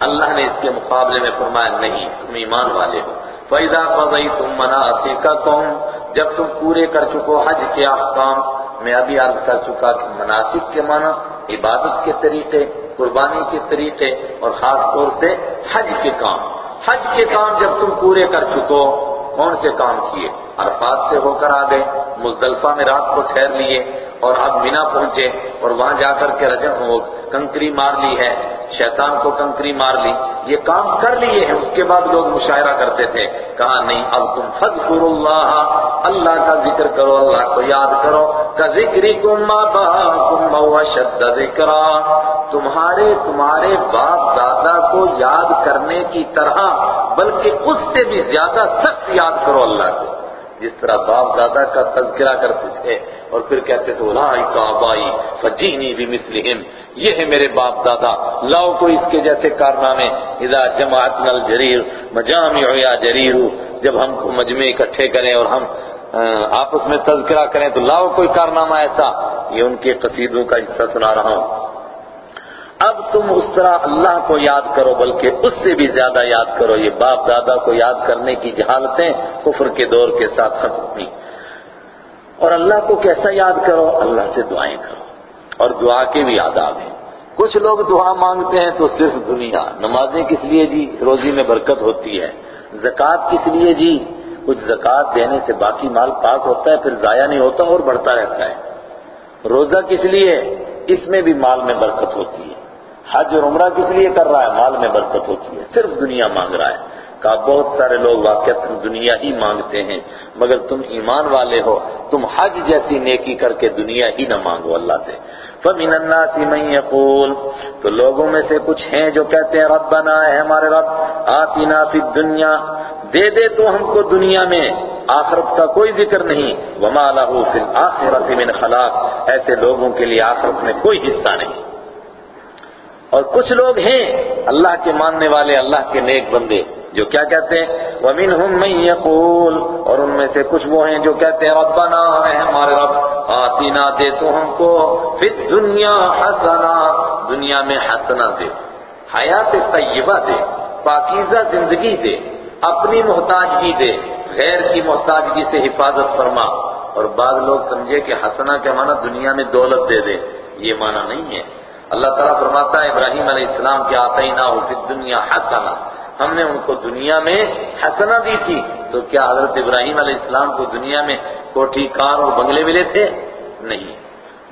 اللہ نے اس کے مقابلے میں فرمایا، نہیں، تم ایمان والے ہو۔ فَإِذَا قَضَيْتُم مَنَاسِكَكُمْ، جب تم پورے کر چکو حج کے احکام، میں ابھی عرض کر چکا کہ مناسک کے معنی، عبادت کے طریقے، قربانی کے طریقے، اور خاص طور سے حج کے کام۔ حج کے کام جب تم پورے کر چکو، کون سے کام کیے؟ عرفات سے ہو کر آ گئے مزدلفہ میں رات کو ٹھہر لیے اور اب مینا پہنچے اور وہاں جا کر کے رجم ہو، کنکری مار لی ہے، شیطان کو کنکری مار لی۔ یہ کام کر لیے ہیں، اس کے بعد لوگ مشاعرہ کرتے تھے۔ کہا، نہیں، اب تم فضکر اللہ اللہ کا ذکر کرو، اللہ کو یاد کرو۔ کا ذکری کم شد ذکر تمہارے تمہارے باپ دادا کو یاد کرنے کی طرح، بلکہ اس سے بھی زیادہ سخت یاد کرو اللہ کو۔ جس طرح باپ دادا کا تذکرہ کرتے تھے اور پھر کہتے تھے کا آبائی فجینی بھی مسلم یہ ہے میرے باپ دادا، لاؤ کو اس کے جیسے کارنامے، اذا جماعت نل جریر مجامع یا جریر جب ہم کو مجمع اکٹھے کریں اور ہم آپس میں تذکرہ کریں تو لاؤ کوئی کارنامہ ایسا، یہ ان کے قصیدوں کا حصہ سنا رہا ہوں۔ اب تم اس طرح اللہ کو یاد کرو، بلکہ اس سے بھی زیادہ یاد کرو۔ یہ باپ دادا کو یاد کرنے کی جہالتیں کفر کے دور کے ساتھ ختم ہوئی۔ اور اللہ کو کیسا یاد کرو؟ اللہ سے دعائیں کرو۔ اور دعا کے بھی آداب ہیں۔ کچھ لوگ دعا مانگتے ہیں تو صرف دنیا۔ نمازیں کس لیے جی؟ روزی میں برکت ہوتی ہے۔ زکوٰۃ کس لیے جی؟ کچھ زکوٰۃ دینے سے باقی مال پاک ہوتا ہے، پھر ضائع نہیں ہوتا اور بڑھتا رہتا ہے۔ روزہ کس لیے؟ اس میں بھی مال میں برکت ہوتی ہے۔ حج اور عمرہ کس لیے کر رہا ہے؟ مال میں برکت ہوتی ہے، صرف دنیا مانگ رہا ہے۔ کہا، بہت سارے لوگ واقعات دنیا ہی مانگتے ہیں، مگر تم ایمان والے ہو، تم حج جیسی نیکی کر کے دنیا ہی نہ مانگو اللہ سے۔ فَمِنَ النَّاسِ مَن يَقُولُ، تو لوگوں میں سے کچھ ہیں جو کہتے ہیں، ربنا ہے ہمارے رب، آتنا فی الدنیا، دے دے تو ہم کو دنیا میں، آخرت کا کوئی ذکر نہیں۔ وما له فی الآخرت من خلاق، ایسے لوگوں کے لیے آخرت میں کوئی حصہ نہیں۔ اور کچھ لوگ ہیں اللہ کے ماننے والے، اللہ کے نیک بندے، جو کیا کہتے ہیں؟ وَمِنْهُمْ مَن يَقُولُ، اور ان میں سے کچھ وہ ہیں جو کہتے ہیں، ربنا ہے ہمارے رب آتینا دے تو ہم کو فی الدنیا حسنا، دنیا میں حسنا دے، حیات طیبہ دے، پاکیزہ زندگی دے، اپنی محتاجگی دے، غیر کی محتاجگی سے حفاظت فرما۔ اور بعض لوگ سمجھے کہ حسنا کے معنی دنیا میں دولت دے دے، یہ معنی نہیں ہے۔ اللہ تعالیٰ فرماتا ہے، ابراہیم علیہ السلام کے آتے ہی نہ ہو پھر دنیا حسنا ہم نے ان کو دنیا میں حسنا دی تھی۔ تو کیا حضرت ابراہیم علیہ السلام کو دنیا میں کوٹھی، کار اور بنگلے ملے تھے؟ نہیں۔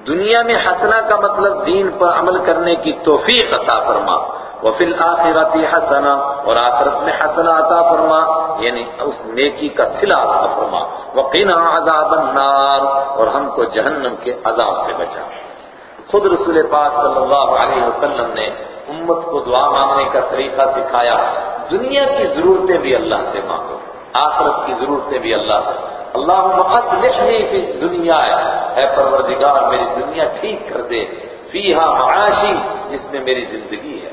دنیا میں حسنا کا مطلب دین پر عمل کرنے کی توفیق عطا فرما۔ وفی الآخرت حسنا اور آخرت میں حسنا عطا فرما۔ یعنی اس نیکی کا صلہ عطا فرما۔ وقنا عذاب النار، اور ہم کو جہنم کے عذاب سے بچا۔ خود رسول پاک صلی اللہ علیہ وسلم نے امت کو دعا مانگنے کا طریقہ سکھایا۔ دنیا کی ضرورتیں بھی اللہ سے مانگو، آخرت کی ضرورتیں بھی اللہ سے۔ اللہ اصلحنی فی دنیا ہے اے پروردگار، میری دنیا ٹھیک کر دے۔ فیہا معاشی، جس میں میری زندگی ہے۔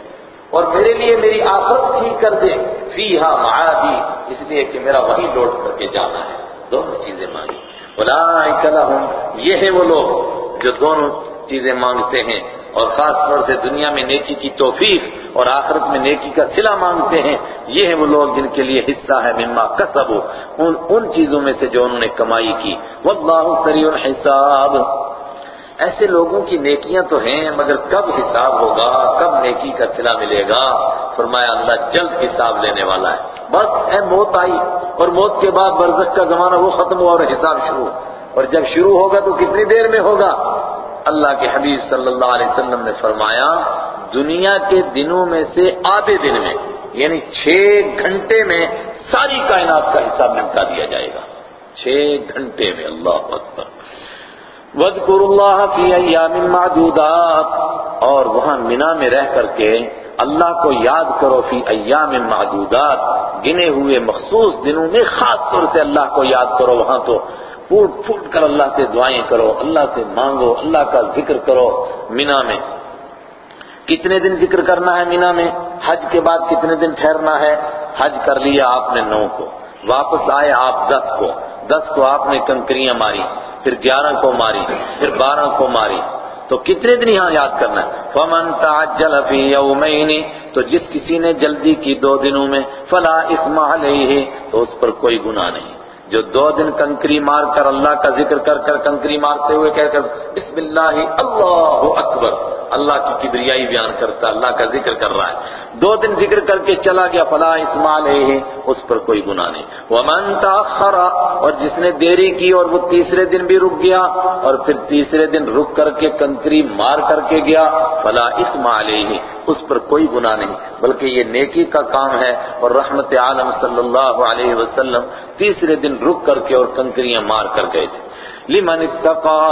اور میرے لیے میری آخرت ٹھیک کر دے۔ فیہا معادی، اس لیے کہ میرا وہی لوٹ کر کے جانا ہے۔ دونوں چیزیں مانگی۔ اولئک لہم، یہ ہیں وہ لوگ جو دونوں چیزیں مانگتے ہیں اور خاص طور سے دنیا میں نیکی کی توفیق اور آخرت میں نیکی کا صلہ مانگتے ہیں، یہ ہیں وہ لوگ جن کے لیے حصہ ہے مما کسب ان ان چیزوں میں سے جو انہوں نے کمائی کی۔ واللہ سریع الحساب۔ ایسے لوگوں کی نیکیاں تو ہیں، مگر کب حساب ہوگا، کب نیکی کا صلہ ملے گا؟ فرمایا اللہ جلد حساب لینے والا ہے۔ بس اے موت آئی، اور موت کے بعد برزخ کا زمانہ وہ ختم ہوا اور حساب شروع۔ اور جب شروع ہوگا تو کتنی دیر میں ہوگا؟ اللہ کے حبیب صلی اللہ علیہ وسلم نے فرمایا، دنیا کے دنوں میں سے آدھے دن میں یعنی چھ گھنٹے میں ساری کائنات کا حساب نمٹا دیا جائے گا۔ چھ گھنٹے میں، اللہ اکبر۔ وَذْكُرُ اللَّهَ فِي أَيَّامٍ مَعْدُودَاتٍ۔ اور وہاں منا میں رہ کر کے اللہ کو یاد کرو، فی ایام معدودات۔ گنے ہوئے مخصوص دنوں میں خاص طور سے اللہ کو یاد کرو، وہاں تو پھوٹ پھوٹ کر اللہ سے دعائیں کرو، اللہ سے مانگو، اللہ کا ذکر کرو مینا میں۔ کتنے دن ذکر کرنا ہے مینا میں؟ حج کے بعد کتنے دن ٹھہرنا ہے؟ حج کر لیا آپ نے نو کو۔ واپس آئے آپ دس کو۔ دس کو آپ نے کنکریاں ماری، پھر گیارہ کو ماری، پھر بارہ کو ماری۔ تو کتنے دن یہاں یاد کرنا ہے؟ فمن تعجل فی یومین تو جس کسی نے جلدی کی دو دنوں میں، فلا اسم علیہ تو اس پر کوئی گناہ نہیں۔ جو دو دن کنکری مار کر اللہ کا ذکر کر کر کنکری مارتے ہوئے کہہ کر بسم اللہ اللہ اکبر اللہ کی کبریائی بیان کرتا اللہ کا ذکر کر رہا ہے۔ دو دن ذکر کر کے چلا گیا، فلا اسمال ہے اس پر کوئی گناہ نہیں۔ ومن تاخر اور جس نے دیری کی اور وہ تیسرے دن بھی رک گیا، اور پھر تیسرے دن رک کر کے کنکری مار کر کے گیا، فلا اسمال ہے اس پر کوئی گناہ نہیں۔ بلکہ یہ نیکی کا کام ہے، اور رحمت عالم صلی اللہ علیہ وسلم تیسرے دن رک کر کے اور کنکریاں مار کر گئے تھے۔ لمن اتقا،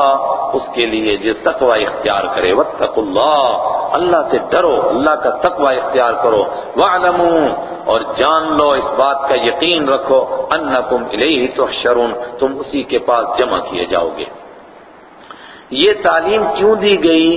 اس کے لیے جو تقوی اختیار کرے، واتقوا اللہ اللہ سے ڈرو، اللہ کا تقوی اختیار کرو وعلموا اور جان لو، اس بات کا یقین رکھو، انکم الیہ تحشرون، تم اسی کے پاس جمع کیے جاؤ گے۔ یہ تعلیم کیوں دی گئی؟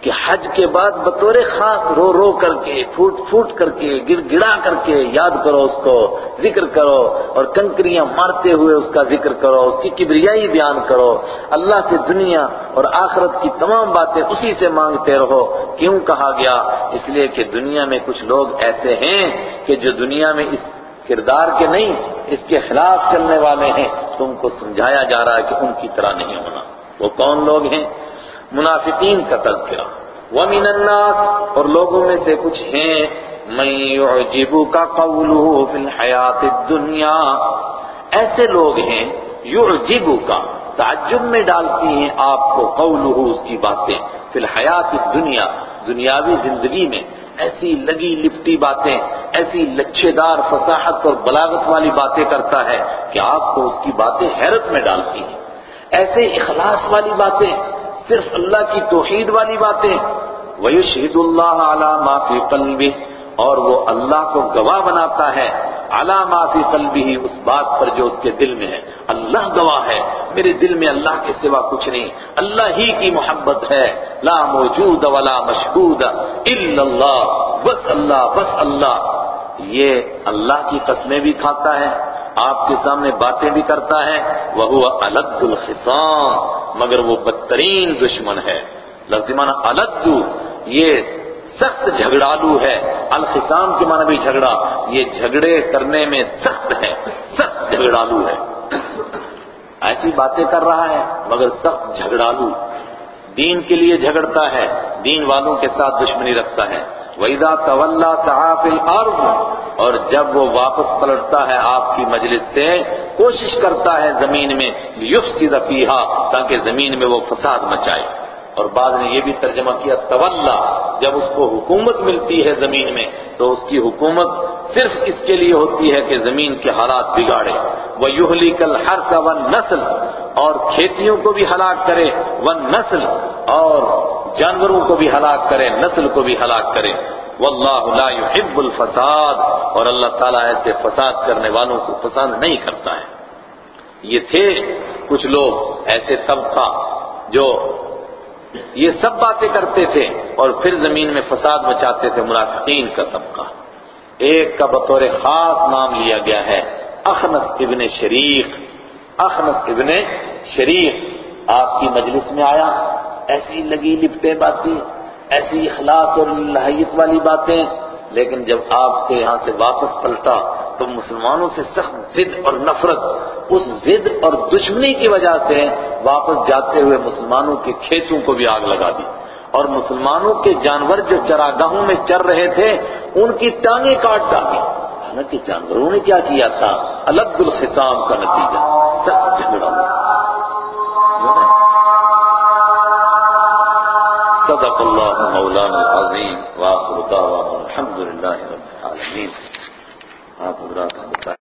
کہ حج کے بعد بطور خاص رو رو کر کے، پھوٹ پھوٹ کر کے، گر گڑا کر کے یاد کرو اس کو، ذکر کرو اور کنکریاں مارتے ہوئے اس کا ذکر کرو، اس کی کبریائی بیان کرو۔ اللہ سے دنیا اور آخرت کی تمام باتیں اسی سے مانگتے رہو۔ کیوں کہا گیا؟ اس لیے کہ دنیا میں کچھ لوگ ایسے ہیں کہ جو دنیا میں اس کردار کے نہیں، اس کے خلاف چلنے والے ہیں۔ تم کو سمجھایا جا رہا ہے کہ ان کی طرح نہیں ہونا۔ وہ کون لوگ ہیں؟ منافقین کا تذکرہ۔ ومن الناس، اور لوگوں میں سے کچھ ہیں۔ من يعجبك قوله في الحیات الدنیا۔ ایسے لوگ ہیں یعجبو کا تعجب میں ڈالتی ہیں آپ کو قولہ اس کی باتیں۔ فی الحیات الدنیا، دنیاوی زندگی میں۔ ایسی لگی لپٹی باتیں، ایسی لچھے دار فصاحت اور بلاغت والی باتیں کرتا ہے کہ آپ کو اس کی باتیں حیرت میں ڈالتی ہیں۔ ایسے اخلاص والی باتیں صرف اللہ کی توحید والی باتیں۔ وَيُشْهِدُ اللَّهَ عَلَى مَا فِي قَلْبِهِ، اور وہ اللہ کو گواہ بناتا ہے۔ عَلَى مَا فِي قَلْبِهِ، اس بات پر جو اس کے دل میں ہے۔ اللہ گواہ ہے۔ میرے دل میں اللہ کے سوا کچھ نہیں۔ اللہ ہی کی محبت ہے۔ لا موجود ولا مشہود۔ الا اللہ۔ بس اللہ بس اللہ۔ یہ اللہ کی قسمیں بھی کھاتا ہے۔ آپ کے سامنے باتیں بھی کرتا ہے۔ وہ الگ الخصام۔ مگر وہ بدترین دشمن ہے۔ لفظمانہ الگ، یہ سخت جھگڑالو ہے۔ الخصام کے معنی بھی جھگڑا۔ یہ جھگڑے کرنے میں سخت ہے۔ سخت جھگڑالو ہے۔ ایسی باتیں کر رہا ہے، مگر سخت جھگڑالو۔ دین کے لیے جھگڑتا ہے، دین والوں کے ساتھ دشمنی رکھتا ہے۔ وَإِذَا تَوَلَّا سَعَى فِي الْأَرْضِ، اور جب وہ واپس پلٹتا ہے آپ کی مجلس سے، کوشش کرتا ہے زمین میں، لِيُفْسِدَ فِيهَا، تاکہ زمین میں وہ فساد مچائے۔ اور بعد نے یہ بھی ترجمہ کیا تولا جب اس کو حکومت ملتی ہے زمین میں، تو اس کی حکومت صرف اس کے لیے ہوتی ہے کہ زمین کے حالات بگاڑے۔ وہ یوہلی کل ہر کا ون نسل اور کھیتیوں کو بھی ہلاک کرے۔ ون نسل اور جانوروں کو بھی ہلاک کرے نسل کو بھی ہلاک کرے واللہ لا يحب الفساد۔ اور اللہ تعالیٰ ایسے فساد کرنے والوں کو پسند نہیں کرتا ہے۔ یہ تھے کچھ لوگ ایسے طبقہ جو یہ سب باتیں کرتے تھے اور پھر زمین میں فساد مچاتے تھے، منافقین کا طبقہ۔ ایک کا بطور خاص نام لیا گیا ہے اخنس ابن شریق۔ اخنس ابن شریق آپ کی مجلس میں آیا۔ ایسی لگی لپٹے باتیں، ایسی اخلاص اور لہیت والی باتیں۔ لیکن جب آپ کے یہاں سے واپس پلٹا تو مسلمانوں سے سخت ضد اور نفرت، اس ضد اور دشمنی کی وجہ سے واپس جاتے ہوئے مسلمانوں کے کھیتوں کو بھی آگ لگا دی۔ اور مسلمانوں کے جانور جو چراگاہوں میں چر رہے تھے، ان کی ٹانگیں کاٹ ڈالی حالانکہ جانوروں نے کیا کیا تھا؟ الگ الخصام کا نتیجہ، سخت جھگڑا۔ صدق اللہ العظیم واخر دعوانا الحمد للہ رب العالمین. آپ حضرات بتائیں.